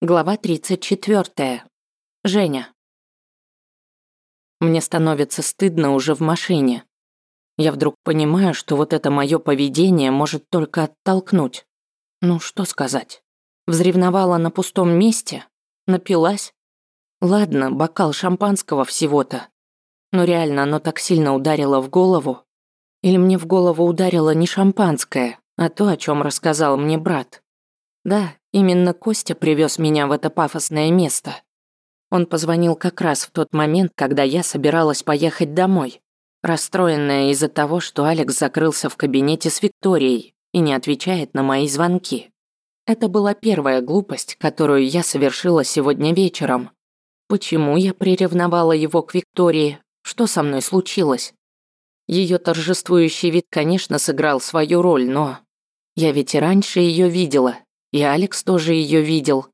Глава 34. Женя. Мне становится стыдно уже в машине. Я вдруг понимаю, что вот это мое поведение может только оттолкнуть. Ну, что сказать? Взревновала на пустом месте? Напилась? Ладно, бокал шампанского всего-то. Но реально оно так сильно ударило в голову. Или мне в голову ударило не шампанское, а то, о чем рассказал мне брат. Да, именно Костя привез меня в это пафосное место. Он позвонил как раз в тот момент, когда я собиралась поехать домой, расстроенная из-за того, что Алекс закрылся в кабинете с Викторией и не отвечает на мои звонки. Это была первая глупость, которую я совершила сегодня вечером. Почему я приревновала его к Виктории? Что со мной случилось? Ее торжествующий вид, конечно, сыграл свою роль, но я ведь и раньше ее видела, и Алекс тоже ее видел.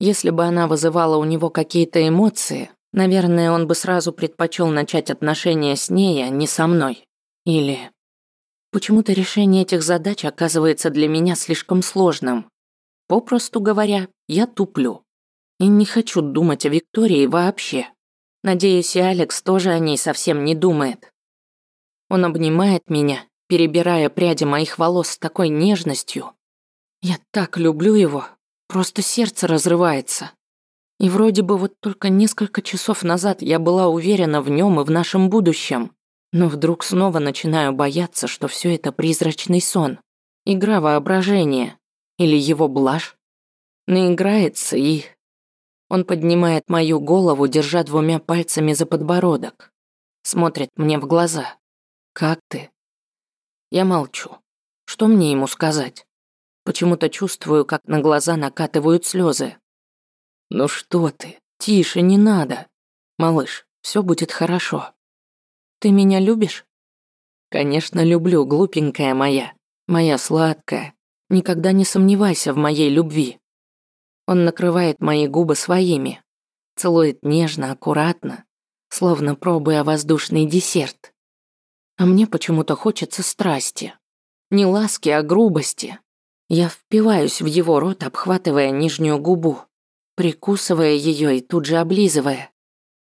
Если бы она вызывала у него какие-то эмоции, наверное, он бы сразу предпочел начать отношения с ней, а не со мной. Или... Почему-то решение этих задач оказывается для меня слишком сложным. Попросту говоря, я туплю. И не хочу думать о Виктории вообще. Надеюсь, и Алекс тоже о ней совсем не думает. Он обнимает меня, перебирая пряди моих волос с такой нежностью, я так люблю его, просто сердце разрывается. И вроде бы вот только несколько часов назад я была уверена в нем и в нашем будущем. Но вдруг снова начинаю бояться, что все это призрачный сон, игра воображения или его блажь. Наиграется и... Он поднимает мою голову, держа двумя пальцами за подбородок. Смотрит мне в глаза. «Как ты?» Я молчу. Что мне ему сказать? Почему-то чувствую, как на глаза накатывают слезы. «Ну что ты? Тише, не надо. Малыш, все будет хорошо. Ты меня любишь?» «Конечно, люблю, глупенькая моя. Моя сладкая. Никогда не сомневайся в моей любви». Он накрывает мои губы своими. Целует нежно, аккуратно, словно пробуя воздушный десерт. А мне почему-то хочется страсти. Не ласки, а грубости. Я впиваюсь в его рот, обхватывая нижнюю губу, прикусывая ее и тут же облизывая.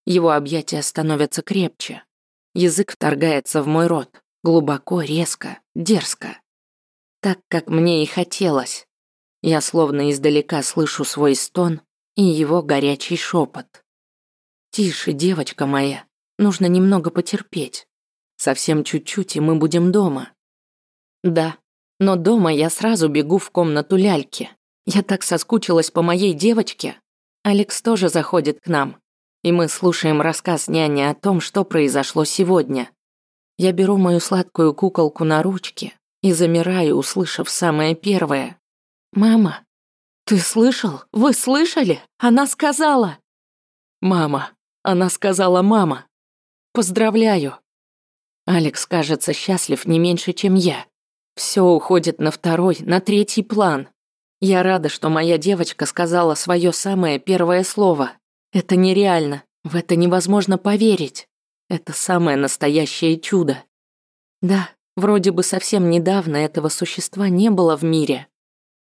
Его объятия становятся крепче. Язык вторгается в мой рот, глубоко, резко, дерзко. Так, как мне и хотелось. Я словно издалека слышу свой стон и его горячий шепот. «Тише, девочка моя, нужно немного потерпеть. Совсем чуть-чуть, и мы будем дома». Да, но дома я сразу бегу в комнату ляльки. Я так соскучилась по моей девочке. Алекс тоже заходит к нам. И мы слушаем рассказ няни о том, что произошло сегодня. Я беру мою сладкую куколку на ручки и замираю, услышав самое первое. «Мама, ты слышал? Вы слышали? Она сказала!» «Мама, она сказала мама. Поздравляю!» Алекс кажется счастлив не меньше, чем я. Все уходит на второй, на третий план. Я рада, что моя девочка сказала свое самое первое слово. Это нереально, в это невозможно поверить. Это самое настоящее чудо. Да, вроде бы совсем недавно этого существа не было в мире.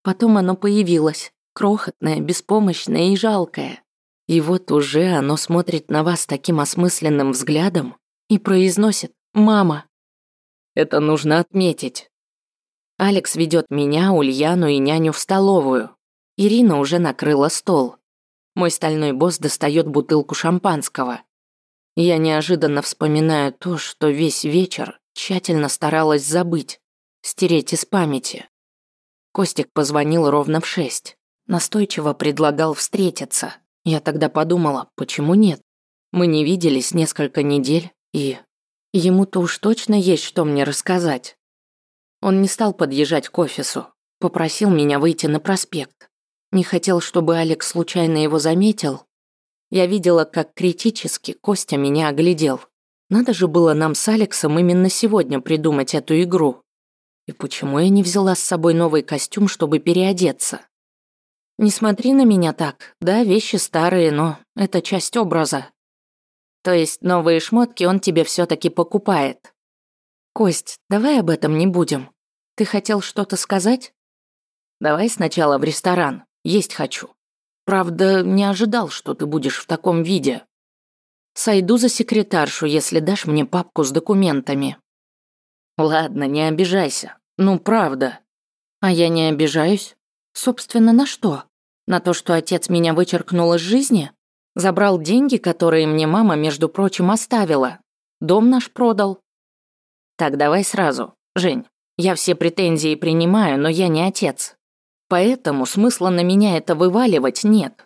Потом оно появилось, крохотное, беспомощное и жалкое. И вот уже оно смотрит на вас таким осмысленным взглядом и произносит «Мама». Это нужно отметить. Алекс ведет меня, Ульяну и няню в столовую. Ирина уже накрыла стол. Мой стальной босс достает бутылку шампанского. Я неожиданно вспоминаю то, что весь вечер тщательно старалась забыть, стереть из памяти. Костик позвонил ровно в шесть. Настойчиво предлагал встретиться. Я тогда подумала, почему нет? Мы не виделись несколько недель, и... Ему-то уж точно есть что мне рассказать. Он не стал подъезжать к офису, попросил меня выйти на проспект. Не хотел, чтобы Алекс случайно его заметил. Я видела, как критически Костя меня оглядел. Надо же было нам с Алексом именно сегодня придумать эту игру. И почему я не взяла с собой новый костюм, чтобы переодеться? Не смотри на меня так. Да, вещи старые, но это часть образа. То есть новые шмотки он тебе все таки покупает. Кость, давай об этом не будем. Ты хотел что-то сказать? Давай сначала в ресторан. Есть хочу. Правда, не ожидал, что ты будешь в таком виде. Сойду за секретаршу, если дашь мне папку с документами. Ладно, не обижайся. Ну, правда. А я не обижаюсь. Собственно, на что? На то, что отец меня вычеркнул из жизни? Забрал деньги, которые мне мама, между прочим, оставила. Дом наш продал. Так, давай сразу. Жень, я все претензии принимаю, но я не отец. Поэтому смысла на меня это вываливать нет.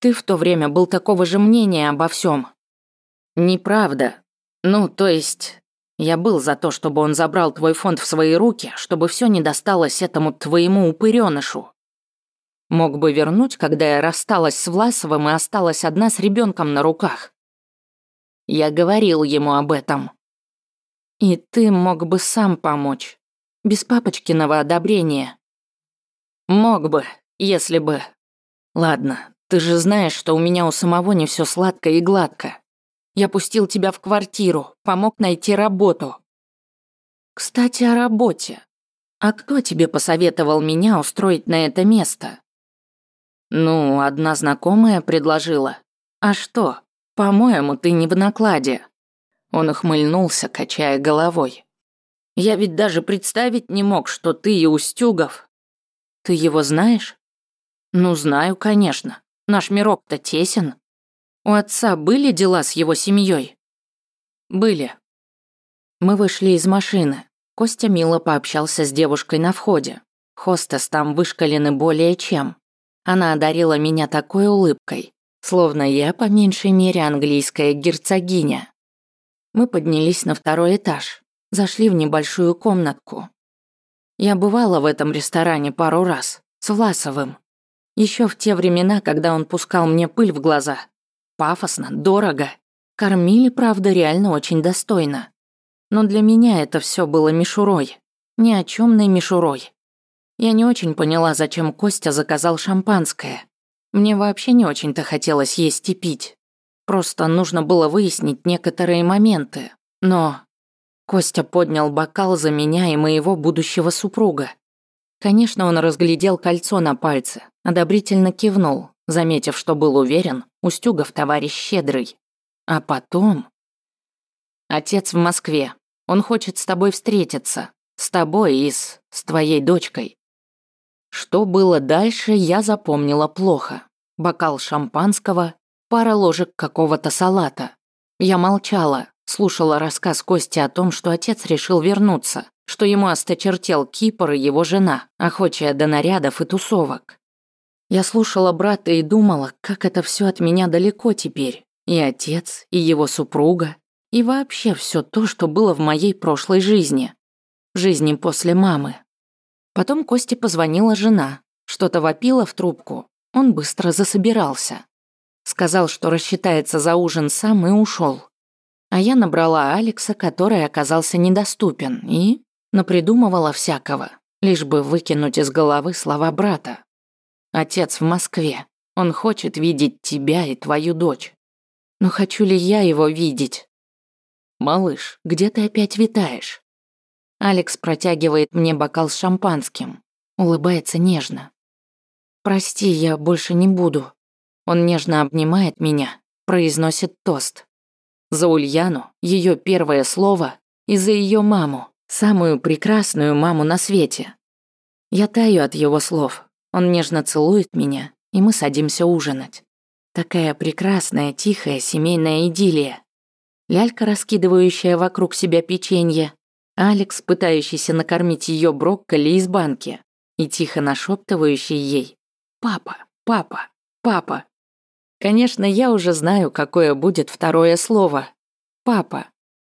Ты в то время был такого же мнения обо всем. Неправда. Ну, то есть, я был за то, чтобы он забрал твой фонд в свои руки, чтобы все не досталось этому твоему упырёнышу. Мог бы вернуть, когда я рассталась с Власовым и осталась одна с ребенком на руках. Я говорил ему об этом. И ты мог бы сам помочь, без папочкиного одобрения. Мог бы, если бы. Ладно, ты же знаешь, что у меня у самого не все сладко и гладко. Я пустил тебя в квартиру, помог найти работу. Кстати, о работе. А кто тебе посоветовал меня устроить на это место? Ну, одна знакомая предложила. А что? По-моему, ты не в накладе. Он ухмыльнулся, качая головой. Я ведь даже представить не мог, что ты и Устюгов. Ты его знаешь? Ну, знаю, конечно. Наш мирок-то тесен. У отца были дела с его семьей? Были. Мы вышли из машины. Костя мило пообщался с девушкой на входе. Хостес там вышкалены более чем. Она одарила меня такой улыбкой, словно я по меньшей мере английская герцогиня. Мы поднялись на второй этаж, зашли в небольшую комнатку. Я бывала в этом ресторане пару раз, с Власовым. Еще в те времена, когда он пускал мне пыль в глаза. Пафосно, дорого. Кормили, правда, реально очень достойно. Но для меня это все было мишурой. Ни о чёмной мишурой. Я не очень поняла, зачем Костя заказал шампанское. Мне вообще не очень-то хотелось есть и пить. Просто нужно было выяснить некоторые моменты. Но Костя поднял бокал за меня и моего будущего супруга. Конечно, он разглядел кольцо на пальце, одобрительно кивнул, заметив, что был уверен, Устюгов товарищ щедрый. А потом... Отец в Москве. Он хочет с тобой встретиться. С тобой и с... с твоей дочкой. Что было дальше, я запомнила плохо. Бокал шампанского, пара ложек какого-то салата. Я молчала, слушала рассказ Кости о том, что отец решил вернуться, что ему осточертел Кипр и его жена, охочая до нарядов и тусовок. Я слушала брата и думала, как это все от меня далеко теперь. И отец, и его супруга, и вообще все то, что было в моей прошлой жизни. Жизни после мамы. Потом Косте позвонила жена, что-то вопила в трубку. Он быстро засобирался. Сказал, что рассчитается за ужин сам и ушел. А я набрала Алекса, который оказался недоступен, и напридумывала всякого, лишь бы выкинуть из головы слова брата. Отец в Москве. Он хочет видеть тебя и твою дочь. Но хочу ли я его видеть? Малыш, где ты опять витаешь? Алекс протягивает мне бокал с шампанским. Улыбается нежно. Прости, я больше не буду. Он нежно обнимает меня, произносит тост. За Ульяну, ее первое слово, и за ее маму, самую прекрасную маму на свете. Я таю от его слов, он нежно целует меня, и мы садимся ужинать. Такая прекрасная, тихая семейная идиллия. Лялька, раскидывающая вокруг себя печенье, Алекс, пытающийся накормить ее брокколи из банки и тихо нашептывающий ей «Папа, папа, папа». Конечно, я уже знаю, какое будет второе слово. «Папа».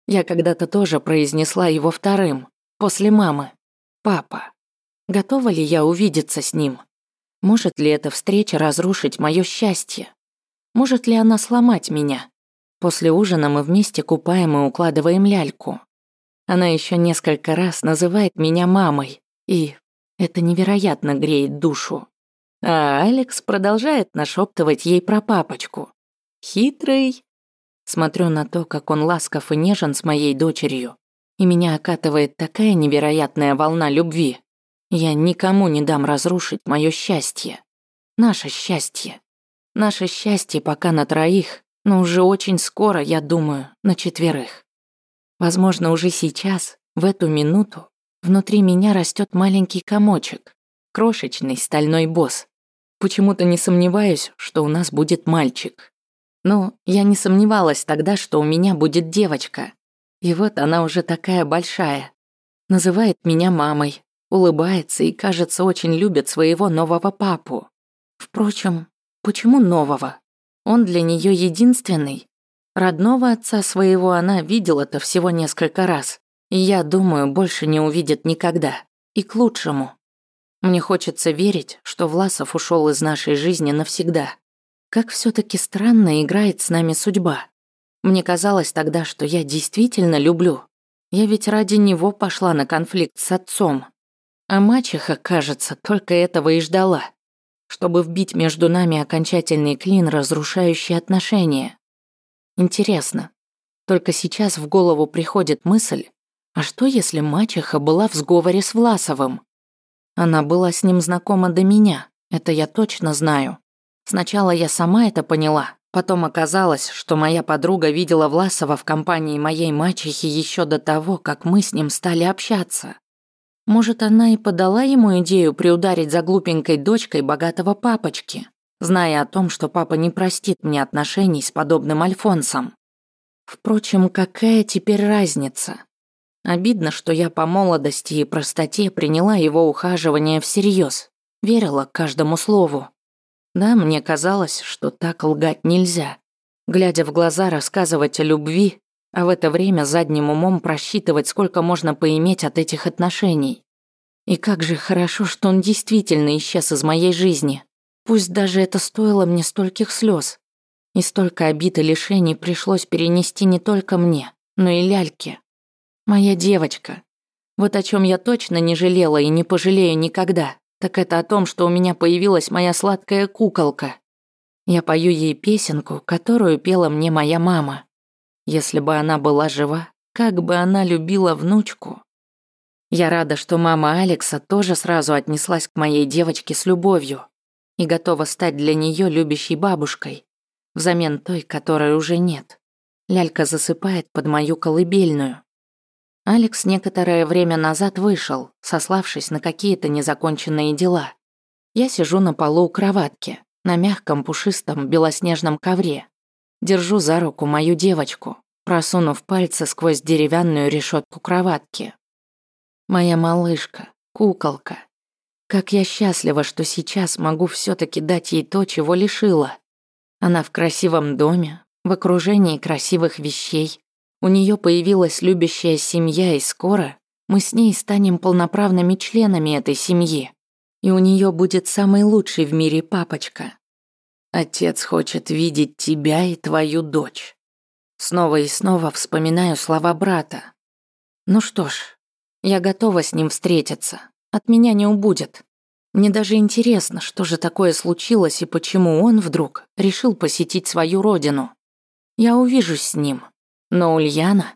Я когда-то тоже произнесла его вторым, после мамы. «Папа». Готова ли я увидеться с ним? Может ли эта встреча разрушить мое счастье? Может ли она сломать меня? После ужина мы вместе купаем и укладываем ляльку. Она еще несколько раз называет меня мамой, и это невероятно греет душу. А Алекс продолжает нашептывать ей про папочку. Хитрый. Смотрю на то, как он ласков и нежен с моей дочерью, и меня окатывает такая невероятная волна любви. Я никому не дам разрушить мое счастье. Наше счастье. Наше счастье пока на троих, но уже очень скоро, я думаю, на четверых. Возможно, уже сейчас, в эту минуту, внутри меня растет маленький комочек, крошечный стальной босс. Почему-то не сомневаюсь, что у нас будет мальчик. Но я не сомневалась тогда, что у меня будет девочка. И вот она уже такая большая. Называет меня мамой, улыбается и, кажется, очень любит своего нового папу. Впрочем, почему нового? Он для нее единственный. Родного отца своего она видела-то всего несколько раз. И я думаю, больше не увидит никогда. И к лучшему. Мне хочется верить, что Власов ушел из нашей жизни навсегда. Как все таки странно играет с нами судьба. Мне казалось тогда, что я действительно люблю. Я ведь ради него пошла на конфликт с отцом. А мачеха, кажется, только этого и ждала. Чтобы вбить между нами окончательный клин, разрушающий отношения. Интересно. Только сейчас в голову приходит мысль, а что если мачеха была в сговоре с Власовым? Она была с ним знакома до меня, это я точно знаю. Сначала я сама это поняла, потом оказалось, что моя подруга видела Власова в компании моей мачехи еще до того, как мы с ним стали общаться. Может, она и подала ему идею приударить за глупенькой дочкой богатого папочки, зная о том, что папа не простит мне отношений с подобным Альфонсом. Впрочем, какая теперь разница? Обидно, что я по молодости и простоте приняла его ухаживание всерьез, верила каждому слову. Да, мне казалось, что так лгать нельзя. Глядя в глаза, рассказывать о любви, а в это время задним умом просчитывать, сколько можно поиметь от этих отношений. И как же хорошо, что он действительно исчез из моей жизни. Пусть даже это стоило мне стольких слез. И столько обид и лишений пришлось перенести не только мне, но и ляльке. Моя девочка. Вот о чем я точно не жалела и не пожалею никогда, так это о том, что у меня появилась моя сладкая куколка. Я пою ей песенку, которую пела мне моя мама. Если бы она была жива, как бы она любила внучку. Я рада, что мама Алекса тоже сразу отнеслась к моей девочке с любовью и готова стать для нее любящей бабушкой, взамен той, которой уже нет. Лялька засыпает под мою колыбельную. Алекс некоторое время назад вышел, сославшись на какие-то незаконченные дела. Я сижу на полу у кроватки, на мягком пушистом белоснежном ковре. Держу за руку мою девочку, просунув пальцы сквозь деревянную решетку кроватки. Моя малышка, куколка. Как я счастлива, что сейчас могу все таки дать ей то, чего лишила. Она в красивом доме, в окружении красивых вещей, у нее появилась любящая семья, и скоро мы с ней станем полноправными членами этой семьи. И у нее будет самый лучший в мире папочка. Отец хочет видеть тебя и твою дочь. Снова и снова вспоминаю слова брата. Ну что ж, я готова с ним встретиться. От меня не убудет. Мне даже интересно, что же такое случилось и почему он вдруг решил посетить свою родину. Я увижусь с ним, но Ульяна...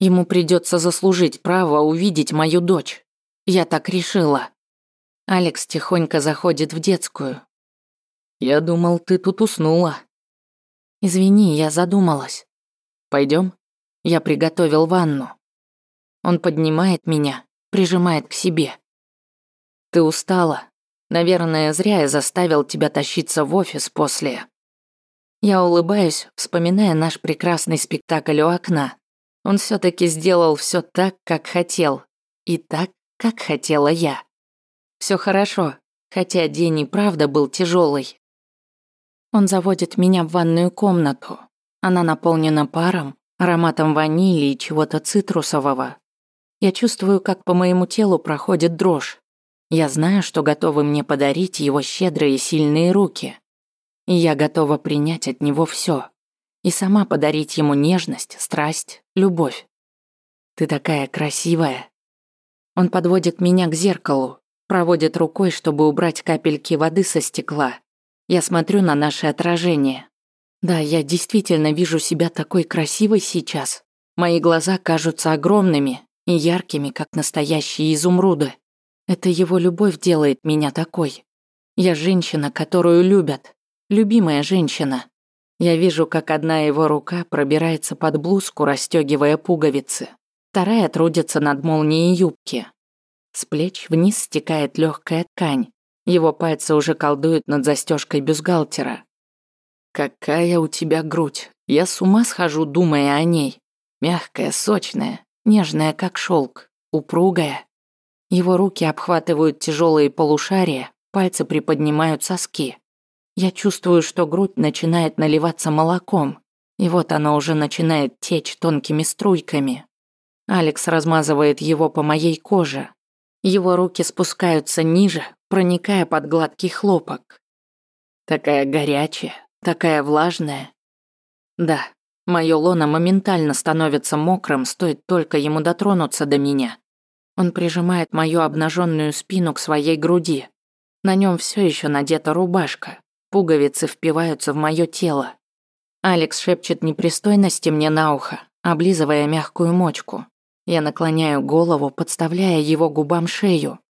Ему придется заслужить право увидеть мою дочь. Я так решила. Алекс тихонько заходит в детскую. Я думал, ты тут уснула. Извини, я задумалась. Пойдем. Я приготовил ванну. Он поднимает меня, прижимает к себе. Ты устала. Наверное, зря я заставил тебя тащиться в офис после. Я улыбаюсь, вспоминая наш прекрасный спектакль у окна. Он все таки сделал все так, как хотел. И так, как хотела я. Все хорошо, хотя день и правда был тяжелый. Он заводит меня в ванную комнату. Она наполнена паром, ароматом ванили и чего-то цитрусового. Я чувствую, как по моему телу проходит дрожь. Я знаю, что готовы мне подарить его щедрые и сильные руки и я готова принять от него все и сама подарить ему нежность, страсть, любовь. Ты такая красивая. Он подводит меня к зеркалу, проводит рукой, чтобы убрать капельки воды со стекла. Я смотрю на наше отражение. Да, я действительно вижу себя такой красивой сейчас. Мои глаза кажутся огромными и яркими, как настоящие изумруды. Это его любовь делает меня такой. Я женщина, которую любят. Любимая женщина. Я вижу, как одна его рука пробирается под блузку, расстегивая пуговицы. Вторая трудится над молнией юбки. С плеч вниз стекает легкая ткань. Его пальцы уже колдуют над застежкой бюстгальтера. «Какая у тебя грудь! Я с ума схожу, думая о ней. Мягкая, сочная, нежная, как шелк, упругая. Его руки обхватывают тяжелые полушария, пальцы приподнимают соски. Я чувствую, что грудь начинает наливаться молоком, и вот оно уже начинает течь тонкими струйками. Алекс размазывает его по моей коже. Его руки спускаются ниже, проникая под гладкий хлопок. Такая горячая, такая влажная. Да, мое лоно моментально становится мокрым, стоит только ему дотронуться до меня. Он прижимает мою обнаженную спину к своей груди. На нем все еще надета рубашка. Пуговицы впиваются в мое тело. Алекс шепчет непристойности мне на ухо, облизывая мягкую мочку. Я наклоняю голову, подставляя его губам шею.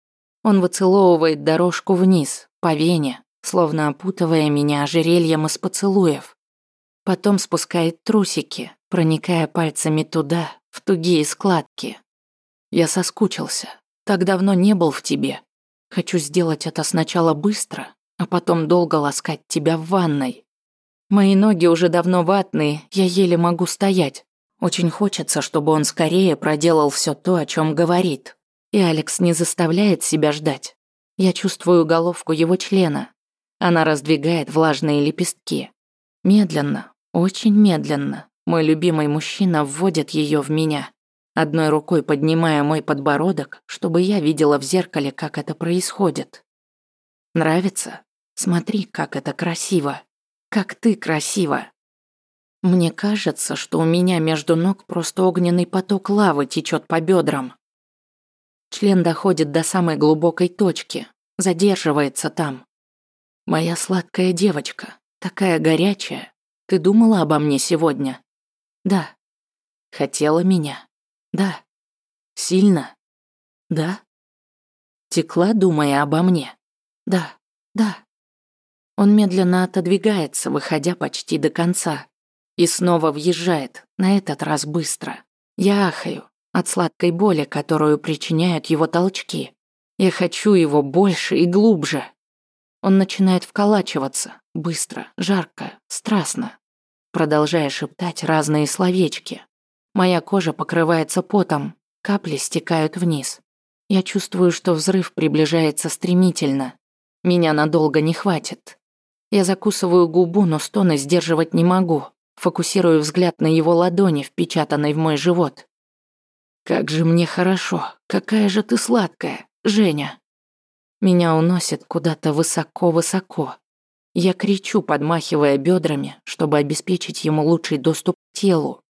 Он выцеловывает дорожку вниз, по вене, словно опутывая меня ожерельем из поцелуев. Потом спускает трусики, проникая пальцами туда, в тугие складки. Я соскучился. Так давно не был в тебе. Хочу сделать это сначала быстро, а потом долго ласкать тебя в ванной. Мои ноги уже давно ватные, я еле могу стоять. Очень хочется, чтобы он скорее проделал все то, о чем говорит. И Алекс не заставляет себя ждать. Я чувствую головку его члена. Она раздвигает влажные лепестки. Медленно, очень медленно, мой любимый мужчина вводит ее в меня одной рукой поднимая мой подбородок, чтобы я видела в зеркале, как это происходит. Нравится? Смотри, как это красиво. Как ты красива. Мне кажется, что у меня между ног просто огненный поток лавы течет по бедрам. Член доходит до самой глубокой точки, задерживается там. Моя сладкая девочка, такая горячая. Ты думала обо мне сегодня? Да. Хотела меня? Да. Сильно? Да. Текла, думая обо мне? Да, да. Он медленно отодвигается, выходя почти до конца. И снова въезжает, на этот раз быстро. Я ахаю от сладкой боли, которую причиняют его толчки. Я хочу его больше и глубже. Он начинает вколачиваться, быстро, жарко, страстно, продолжая шептать разные словечки. Моя кожа покрывается потом, капли стекают вниз. Я чувствую, что взрыв приближается стремительно. Меня надолго не хватит. Я закусываю губу, но стоны сдерживать не могу. Фокусирую взгляд на его ладони, впечатанной в мой живот. «Как же мне хорошо! Какая же ты сладкая, Женя!» Меня уносит куда-то высоко-высоко. Я кричу, подмахивая бедрами, чтобы обеспечить ему лучший доступ к телу.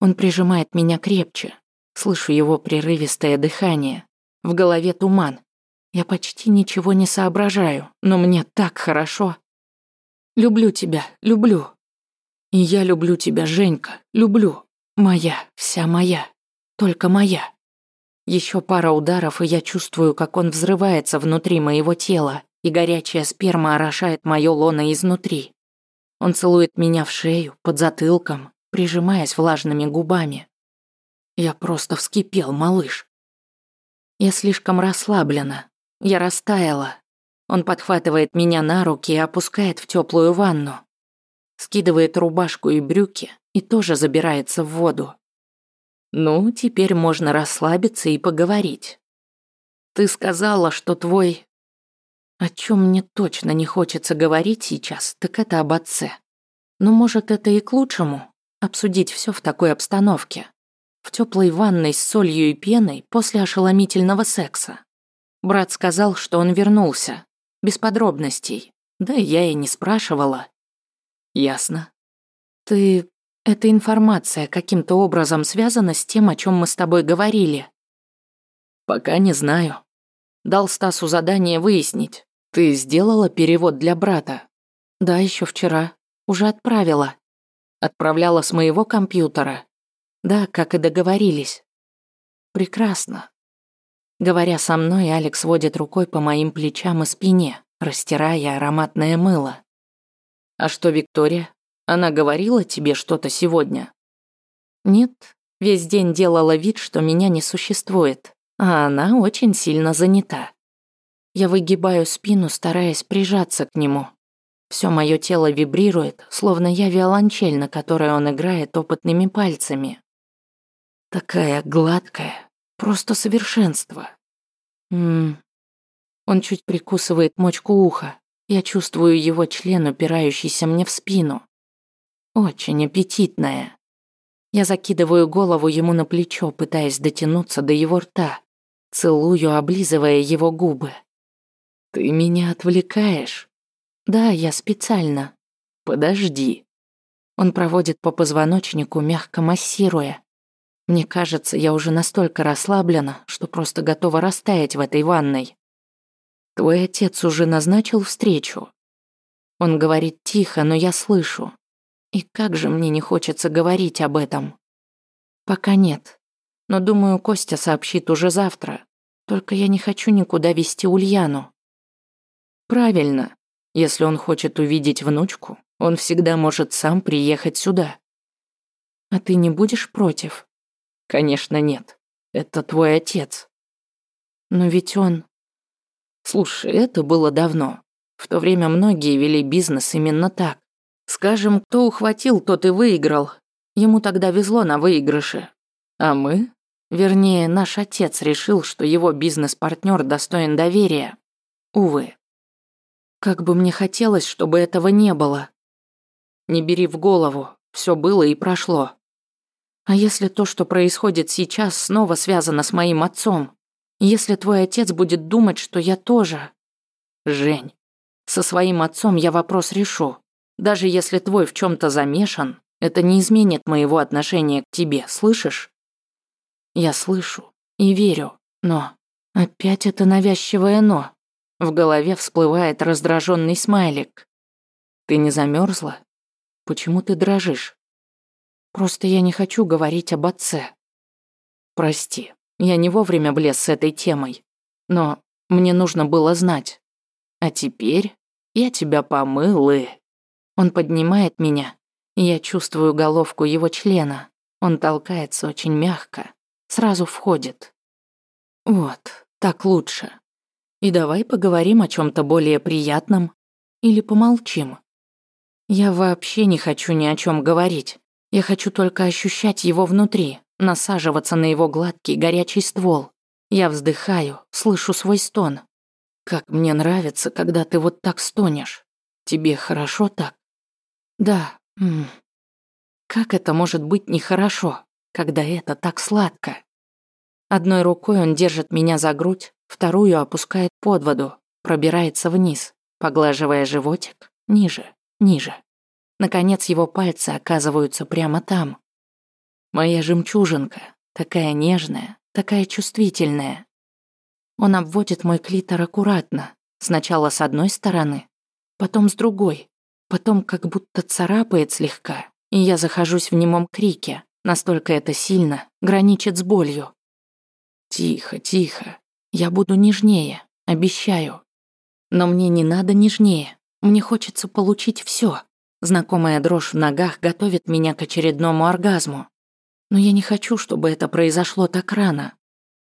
Он прижимает меня крепче. Слышу его прерывистое дыхание. В голове туман. Я почти ничего не соображаю, но мне так хорошо. Люблю тебя, люблю. И я люблю тебя, Женька, люблю. Моя, вся моя. Только моя. Еще пара ударов, и я чувствую, как он взрывается внутри моего тела, и горячая сперма орошает моё лоно изнутри. Он целует меня в шею, под затылком, прижимаясь влажными губами. Я просто вскипел, малыш. Я слишком расслаблена. Я растаяла. Он подхватывает меня на руки и опускает в теплую ванну. Скидывает рубашку и брюки и тоже забирается в воду. Ну, теперь можно расслабиться и поговорить. Ты сказала, что твой... О чем мне точно не хочется говорить сейчас, так это об отце. Но может это и к лучшему обсудить все в такой обстановке. В теплой ванной с солью и пеной после ошеломительного секса. Брат сказал, что он вернулся. Без подробностей. Да я и не спрашивала. Ясно. Ты... Эта информация каким-то образом связана с тем, о чем мы с тобой говорили? Пока не знаю. Дал Стасу задание выяснить. Ты сделала перевод для брата? Да, еще вчера. Уже отправила. Отправляла с моего компьютера. Да, как и договорились. Прекрасно. Говоря со мной, Алекс водит рукой по моим плечам и спине, растирая ароматное мыло. «А что, Виктория? Она говорила тебе что-то сегодня?» «Нет, весь день делала вид, что меня не существует, а она очень сильно занята. Я выгибаю спину, стараясь прижаться к нему. Все мое тело вибрирует, словно я виолончель, на которой он играет опытными пальцами. Такая гладкая, просто совершенство. Ммм. Он чуть прикусывает мочку уха. Я чувствую его член, упирающийся мне в спину. Очень аппетитная. Я закидываю голову ему на плечо, пытаясь дотянуться до его рта. Целую, облизывая его губы. «Ты меня отвлекаешь?» «Да, я специально». «Подожди». Он проводит по позвоночнику, мягко массируя. Мне кажется, я уже настолько расслаблена, что просто готова растаять в этой ванной. Твой отец уже назначил встречу. Он говорит тихо, но я слышу. И как же мне не хочется говорить об этом. Пока нет. Но думаю, Костя сообщит уже завтра. Только я не хочу никуда вести Ульяну. Правильно. Если он хочет увидеть внучку, он всегда может сам приехать сюда. А ты не будешь против? Конечно, нет. Это твой отец. Но ведь он... Слушай, это было давно. В то время многие вели бизнес именно так. Скажем, кто ухватил, тот и выиграл. Ему тогда везло на выигрыше. А мы? Вернее, наш отец решил, что его бизнес-партнер достоин доверия. Увы. Как бы мне хотелось, чтобы этого не было. Не бери в голову, все было и прошло. А если то, что происходит сейчас, снова связано с моим отцом? Если твой отец будет думать, что я тоже... Жень, со своим отцом я вопрос решу. Даже если твой в чем то замешан, это не изменит моего отношения к тебе, слышишь? Я слышу и верю, но... Опять это навязчивое «но». В голове всплывает раздраженный смайлик. Ты не замерзла? Почему ты дрожишь? Просто я не хочу говорить об отце. Прости, я не вовремя влез с этой темой. Но мне нужно было знать. А теперь я тебя помыл и... Он поднимает меня, я чувствую головку его члена. Он толкается очень мягко, сразу входит. Вот, так лучше. И давай поговорим о чем то более приятном. Или помолчим. Я вообще не хочу ни о чем говорить. Я хочу только ощущать его внутри, насаживаться на его гладкий горячий ствол. Я вздыхаю, слышу свой стон. Как мне нравится, когда ты вот так стонешь. Тебе хорошо так? Да. М -м. Как это может быть нехорошо, когда это так сладко? Одной рукой он держит меня за грудь, вторую опускает под воду, пробирается вниз, поглаживая животик ниже, ниже. Наконец его пальцы оказываются прямо там. Моя жемчужинка, такая нежная, такая чувствительная. Он обводит мой клитор аккуратно, сначала с одной стороны, потом с другой, потом как будто царапает слегка, и я захожусь в немом крике, настолько это сильно, граничит с болью. Тихо, тихо, я буду нежнее, обещаю. Но мне не надо нежнее. Мне хочется получить все. Знакомая дрожь в ногах готовит меня к очередному оргазму. Но я не хочу, чтобы это произошло так рано.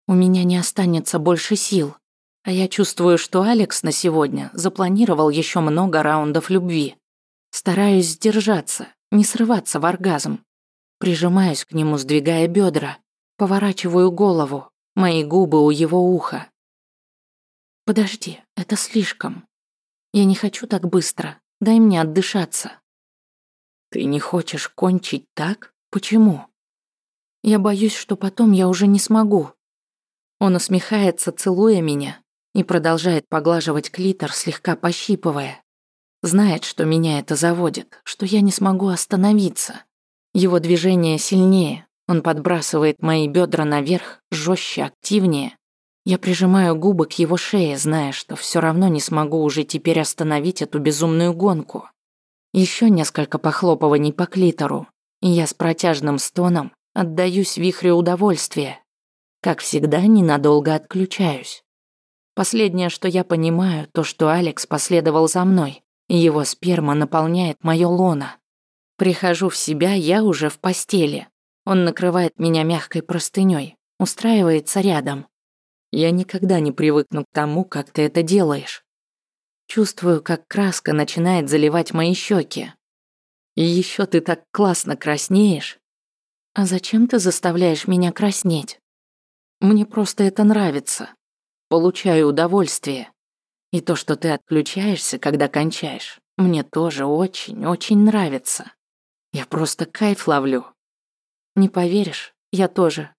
У меня не останется больше сил. А я чувствую, что Алекс на сегодня запланировал еще много раундов любви. Стараюсь сдержаться, не срываться в оргазм. Прижимаюсь к нему, сдвигая бедра, поворачиваю голову, Мои губы у его уха. Подожди, это слишком. Я не хочу так быстро. Дай мне отдышаться. Ты не хочешь кончить так? Почему? Я боюсь, что потом я уже не смогу. Он усмехается, целуя меня, и продолжает поглаживать клитор, слегка пощипывая. Знает, что меня это заводит, что я не смогу остановиться. Его движение сильнее, он подбрасывает мои бедра наверх, жестче, активнее. Я прижимаю губы к его шее, зная, что все равно не смогу уже теперь остановить эту безумную гонку. Еще несколько похлопываний по клитору, и я с протяжным стоном отдаюсь вихрю удовольствия. Как всегда, ненадолго отключаюсь. Последнее, что я понимаю, то, что Алекс последовал за мной, и его сперма наполняет моё лоно. Прихожу в себя, я уже в постели. Он накрывает меня мягкой простынёй, устраивается рядом. Я никогда не привыкну к тому, как ты это делаешь. Чувствую, как краска начинает заливать мои щеки. И еще ты так классно краснеешь. А зачем ты заставляешь меня краснеть? Мне просто это нравится. Получаю удовольствие. И то, что ты отключаешься, когда кончаешь, мне тоже очень-очень нравится. Я просто кайф ловлю. Не поверишь, я тоже.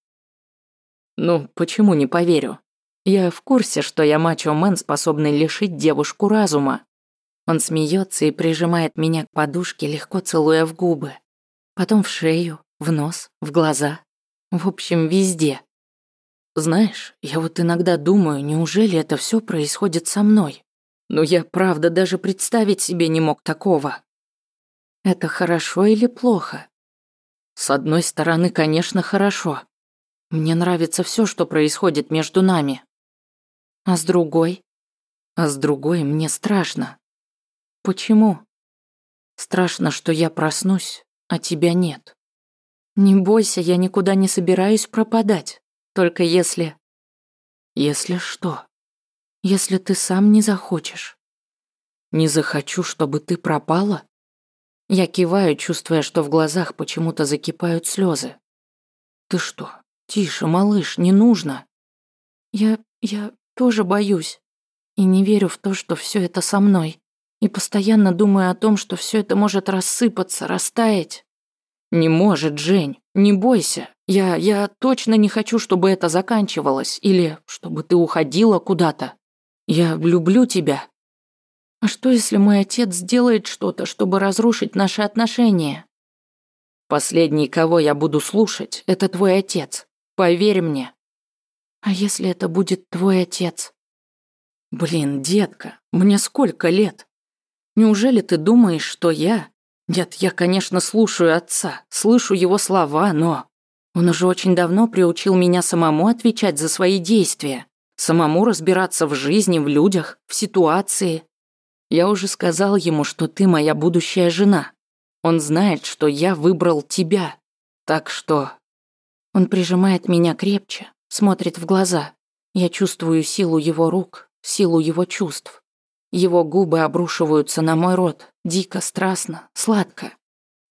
Ну, почему не поверю? Я в курсе, что я мачо-мен, способный лишить девушку разума. Он смеется и прижимает меня к подушке, легко целуя в губы. Потом в шею, в нос, в глаза. В общем, везде. Знаешь, я вот иногда думаю, неужели это все происходит со мной? Но я, правда, даже представить себе не мог такого. Это хорошо или плохо? С одной стороны, конечно, хорошо. Мне нравится все, что происходит между нами. А с другой? А с другой мне страшно. Почему? Страшно, что я проснусь, а тебя нет. Не бойся, я никуда не собираюсь пропадать. Только если... Если что? Если ты сам не захочешь. Не захочу, чтобы ты пропала? Я киваю, чувствуя, что в глазах почему-то закипают слезы. Ты что? Тише, малыш, не нужно. Я... я тоже боюсь. И не верю в то, что все это со мной. И постоянно думаю о том, что все это может рассыпаться, растаять. Не может, Жень, не бойся. Я... я точно не хочу, чтобы это заканчивалось. Или чтобы ты уходила куда-то. Я люблю тебя. А что, если мой отец сделает что-то, чтобы разрушить наши отношения? Последний, кого я буду слушать, это твой отец. Поверь мне. А если это будет твой отец? Блин, детка, мне сколько лет? Неужели ты думаешь, что я... Нет, я, конечно, слушаю отца, слышу его слова, но... Он уже очень давно приучил меня самому отвечать за свои действия, самому разбираться в жизни, в людях, в ситуации. Я уже сказал ему, что ты моя будущая жена. Он знает, что я выбрал тебя. Так что... Он прижимает меня крепче, смотрит в глаза. Я чувствую силу его рук, силу его чувств. Его губы обрушиваются на мой рот, дико, страстно, сладко.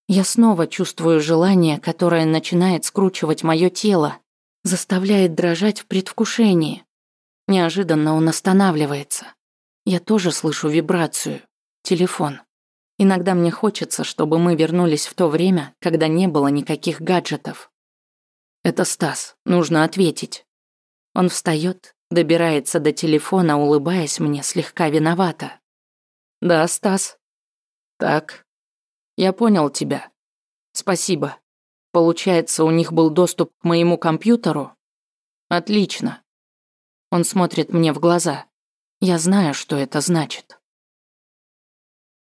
Я снова чувствую желание, которое начинает скручивать мое тело, заставляет дрожать в предвкушении. Неожиданно он останавливается. Я тоже слышу вибрацию. Телефон. Иногда мне хочется, чтобы мы вернулись в то время, когда не было никаких гаджетов. Это Стас, нужно ответить. Он встает, добирается до телефона, улыбаясь мне слегка виновато. Да, Стас. Так. Я понял тебя. Спасибо. Получается, у них был доступ к моему компьютеру? Отлично. Он смотрит мне в глаза. Я знаю, что это значит.